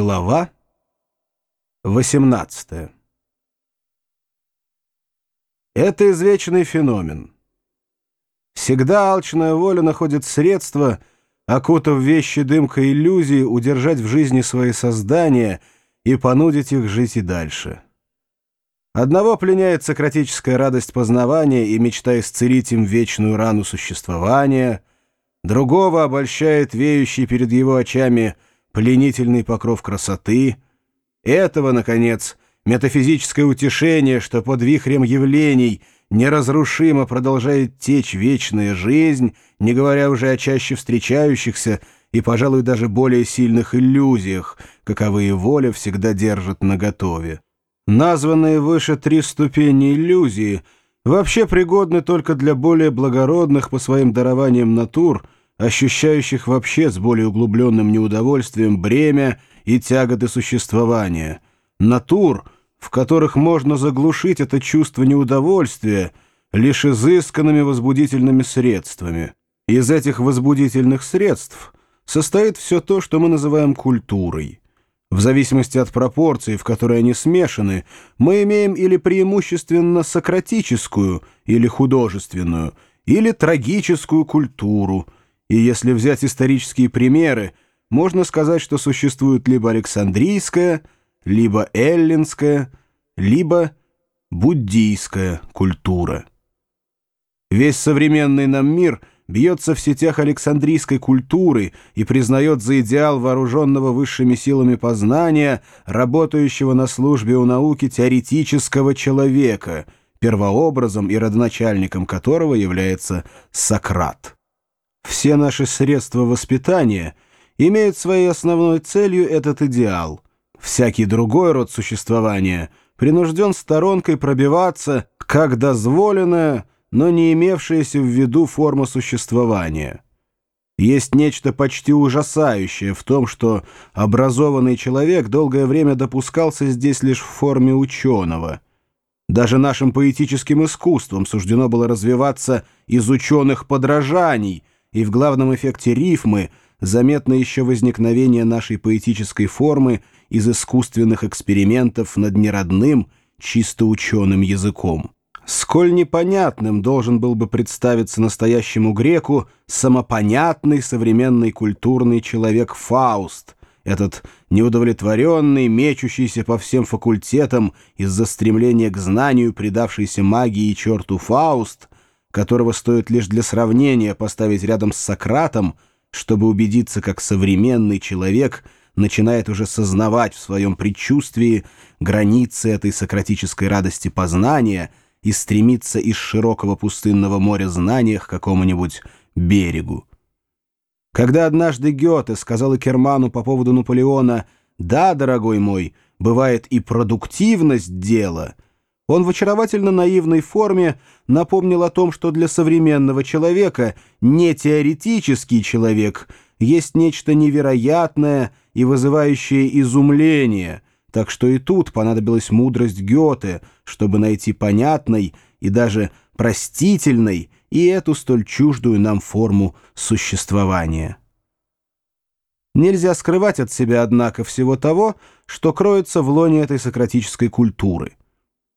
Глава 18 Это извечный феномен. Всегда алчная воля находит средства, окутав вещи дымкой иллюзии, удержать в жизни свои создания и понудить их жить и дальше. Одного пленяет сократическая радость познавания и мечта исцелить им вечную рану существования, другого обольщает веющий перед его очами – пленительный покров красоты, этого, наконец, метафизическое утешение, что под вихрем явлений неразрушимо продолжает течь вечная жизнь, не говоря уже о чаще встречающихся и, пожалуй, даже более сильных иллюзиях, каковые воля всегда держит наготове. Названные выше три ступени иллюзии вообще пригодны только для более благородных по своим дарованиям натур — ощущающих вообще с более углубленным неудовольствием бремя и тяготы существования, натур, в которых можно заглушить это чувство неудовольствия лишь изысканными возбудительными средствами. Из этих возбудительных средств состоит все то, что мы называем культурой. В зависимости от пропорции, в которой они смешаны, мы имеем или преимущественно сократическую, или художественную, или трагическую культуру – и если взять исторические примеры, можно сказать, что существует либо Александрийская, либо эллинская, либо буддийская культура. Весь современный нам мир бьется в сетях Александрийской культуры и признает за идеал вооруженного высшими силами познания, работающего на службе у науки теоретического человека, первообразом и родоначальником которого является Сократ. Все наши средства воспитания имеют своей основной целью этот идеал. Всякий другой род существования принужден сторонкой пробиваться, как дозволенная, но не имевшаяся в виду форма существования. Есть нечто почти ужасающее в том, что образованный человек долгое время допускался здесь лишь в форме ученого. Даже нашим поэтическим искусством суждено было развиваться из ученых подражаний – и в главном эффекте рифмы заметно еще возникновение нашей поэтической формы из искусственных экспериментов над неродным, чисто ученым языком. Сколь непонятным должен был бы представиться настоящему греку самопонятный современный культурный человек Фауст, этот неудовлетворенный, мечущийся по всем факультетам из-за стремления к знанию, предавшийся магии и черту Фауст — которого стоит лишь для сравнения поставить рядом с Сократом, чтобы убедиться, как современный человек начинает уже сознавать в своем предчувствии границы этой сократической радости познания и стремиться из широкого пустынного моря знания к какому-нибудь берегу. Когда однажды Гёте сказал Керману по поводу Наполеона «Да, дорогой мой, бывает и продуктивность дела», он в очаровательно наивной форме напомнил о том, что для современного человека не теоретический человек есть нечто невероятное и вызывающее изумление, так что и тут понадобилась мудрость Гёте, чтобы найти понятной и даже простительной и эту столь чуждую нам форму существования. Нельзя скрывать от себя, однако, всего того, что кроется в лоне этой сократической культуры.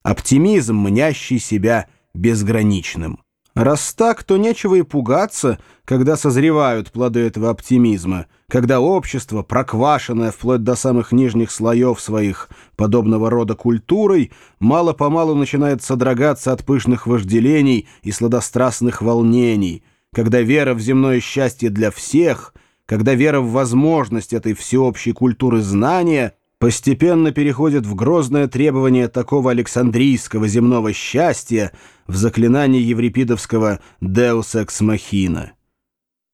Оптимизм, мнящий себя безграничным. Раз так, то нечего и пугаться, когда созревают плоды этого оптимизма, когда общество, проквашенное вплоть до самых нижних слоев своих подобного рода культурой, мало-помалу начинает содрогаться от пышных вожделений и сладострастных волнений, когда вера в земное счастье для всех, когда вера в возможность этой всеобщей культуры знания — постепенно переходит в грозное требование такого александрийского земного счастья в заклинании еврипидовского «Deus ex machina».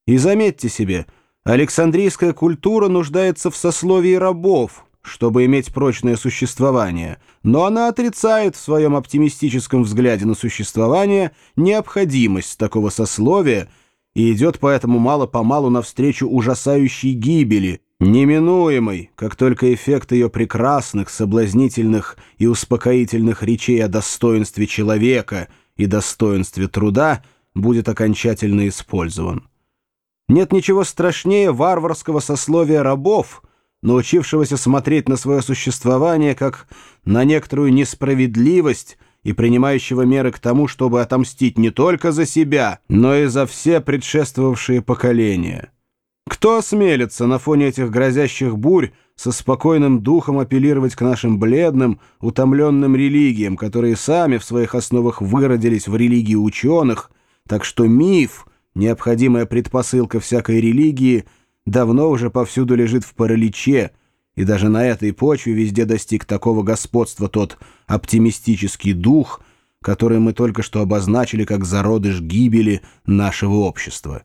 И заметьте себе, александрийская культура нуждается в сословии рабов, чтобы иметь прочное существование, но она отрицает в своем оптимистическом взгляде на существование необходимость такого сословия и идет поэтому мало-помалу навстречу ужасающей гибели – неминуемой, как только эффект ее прекрасных, соблазнительных и успокоительных речей о достоинстве человека и достоинстве труда будет окончательно использован. Нет ничего страшнее варварского сословия рабов, научившегося смотреть на свое существование как на некоторую несправедливость и принимающего меры к тому, чтобы отомстить не только за себя, но и за все предшествовавшие поколения. Кто осмелится на фоне этих грозящих бурь со спокойным духом апеллировать к нашим бледным, утомленным религиям, которые сами в своих основах выродились в религии ученых, так что миф, необходимая предпосылка всякой религии, давно уже повсюду лежит в параличе, и даже на этой почве везде достиг такого господства тот оптимистический дух, который мы только что обозначили как зародыш гибели нашего общества.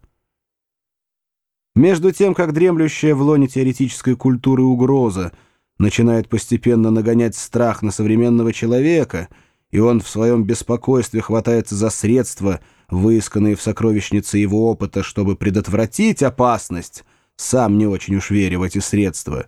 Между тем, как дремлющая в лоне теоретической культуры угроза начинает постепенно нагонять страх на современного человека, и он в своем беспокойстве хватается за средства, выисканные в сокровищнице его опыта, чтобы предотвратить опасность, сам не очень уж веря в эти средства.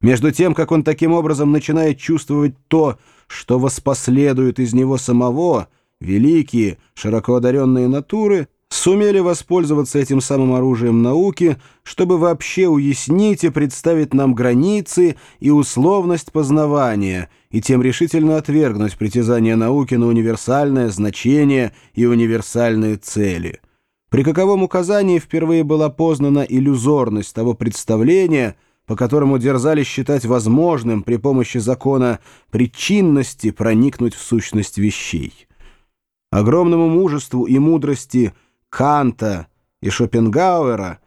Между тем, как он таким образом начинает чувствовать то, что воспоследует из него самого, великие, широко одаренные натуры — сумели воспользоваться этим самым оружием науки, чтобы вообще уяснить и представить нам границы и условность познавания, и тем решительно отвергнуть притязания науки на универсальное значение и универсальные цели. При каковом указании впервые была познана иллюзорность того представления, по которому дерзали считать возможным при помощи закона причинности проникнуть в сущность вещей. Огромному мужеству и мудрости – Канта и Шопенгауэра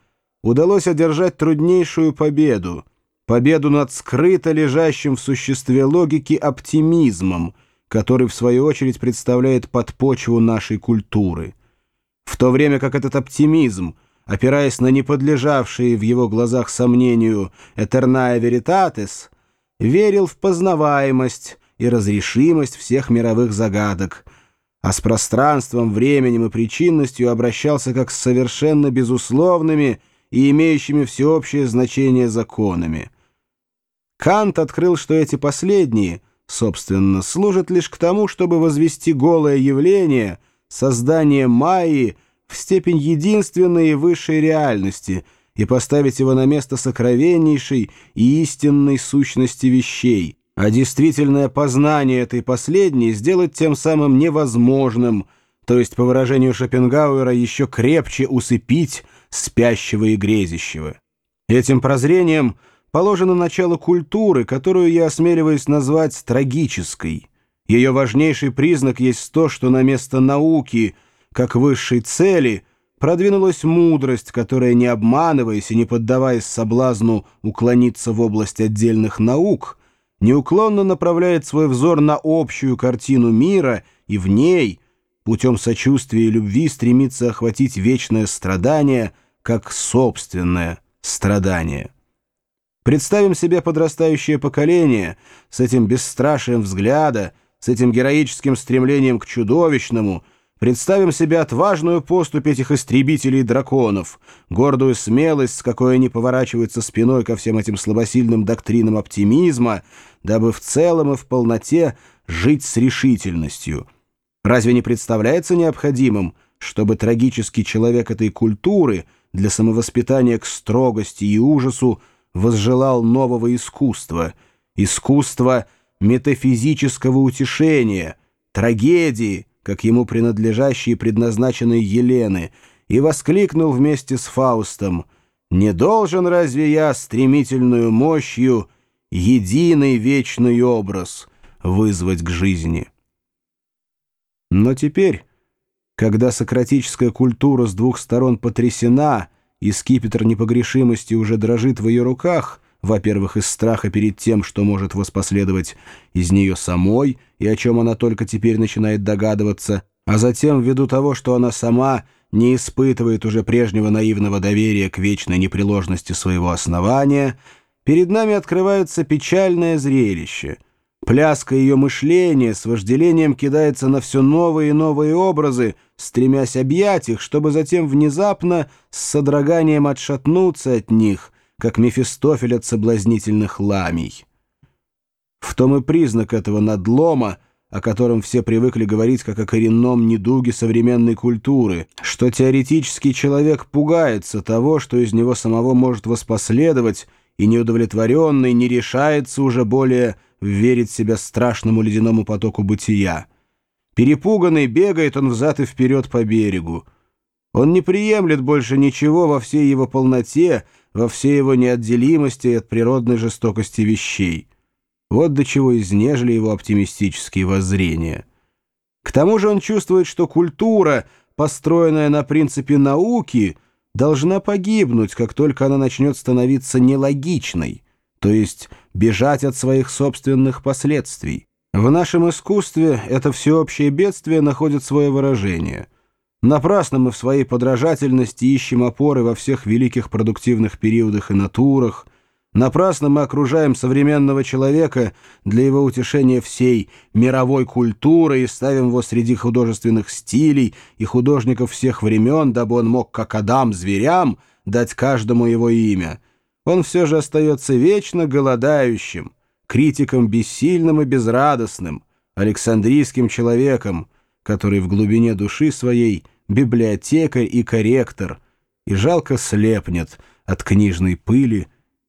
удалось одержать труднейшую победу, победу над скрыто лежащим в существе логики оптимизмом, который, в свою очередь, представляет подпочву нашей культуры. В то время как этот оптимизм, опираясь на неподлежавшие в его глазах сомнению «этерная веритатес», верил в познаваемость и разрешимость всех мировых загадок – а с пространством, временем и причинностью обращался как с совершенно безусловными и имеющими всеобщее значение законами. Кант открыл, что эти последние, собственно, служат лишь к тому, чтобы возвести голое явление, создание Майи, в степень единственной и высшей реальности и поставить его на место сокровеннейшей и истинной сущности вещей — а действительное познание этой последней сделать тем самым невозможным, то есть, по выражению Шопенгауэра, еще крепче усыпить спящего и грезящего. Этим прозрением положено начало культуры, которую я осмеливаюсь назвать трагической. Ее важнейший признак есть то, что на место науки, как высшей цели, продвинулась мудрость, которая, не обманываясь и не поддаваясь соблазну уклониться в область отдельных наук — неуклонно направляет свой взор на общую картину мира и в ней, путем сочувствия и любви, стремится охватить вечное страдание как собственное страдание. Представим себе подрастающее поколение с этим бесстрашием взгляда, с этим героическим стремлением к чудовищному – Представим себе отважную поступь этих истребителей драконов, гордую смелость, с какой они поворачиваются спиной ко всем этим слабосильным доктринам оптимизма, дабы в целом и в полноте жить с решительностью. Разве не представляется необходимым, чтобы трагический человек этой культуры для самовоспитания к строгости и ужасу возжелал нового искусства, искусства метафизического утешения, трагедии, как ему принадлежащей и предназначенной Елены, и воскликнул вместе с Фаустом «Не должен разве я стремительную мощью единый вечный образ вызвать к жизни?» Но теперь, когда сократическая культура с двух сторон потрясена, и скипетр непогрешимости уже дрожит в ее руках, во-первых, из страха перед тем, что может воспоследовать из нее самой, и о чем она только теперь начинает догадываться, а затем ввиду того, что она сама не испытывает уже прежнего наивного доверия к вечной непреложности своего основания, перед нами открывается печальное зрелище. Пляска ее мышления с вожделением кидается на все новые и новые образы, стремясь объять их, чтобы затем внезапно с содроганием отшатнуться от них, как Мефистофель от соблазнительных ламий. В том и признак этого надлома, о котором все привыкли говорить как о коренном недуге современной культуры, что теоретический человек пугается того, что из него самого может воспоследовать, и неудовлетворенный не решается уже более верить себя страшному ледяному потоку бытия. Перепуганный бегает он взад и вперед по берегу. Он не приемлет больше ничего во всей его полноте, во всей его неотделимости от природной жестокости вещей. Вот до чего изнежили его оптимистические воззрения. К тому же он чувствует, что культура, построенная на принципе науки, должна погибнуть, как только она начнет становиться нелогичной, то есть бежать от своих собственных последствий. В нашем искусстве это всеобщее бедствие находит свое выражение. Напрасно мы в своей подражательности ищем опоры во всех великих продуктивных периодах и натурах, напрасно мы окружаем современного человека для его утешения всей мировой культуры и ставим его среди художественных стилей и художников всех времен, дабы он мог, как Адам, зверям дать каждому его имя. Он все же остается вечно голодающим, критиком бессильным и безрадостным, александрийским человеком, который в глубине души своей библиотекарь и корректор, и жалко слепнет от книжной пыли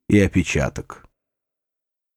и опечаток.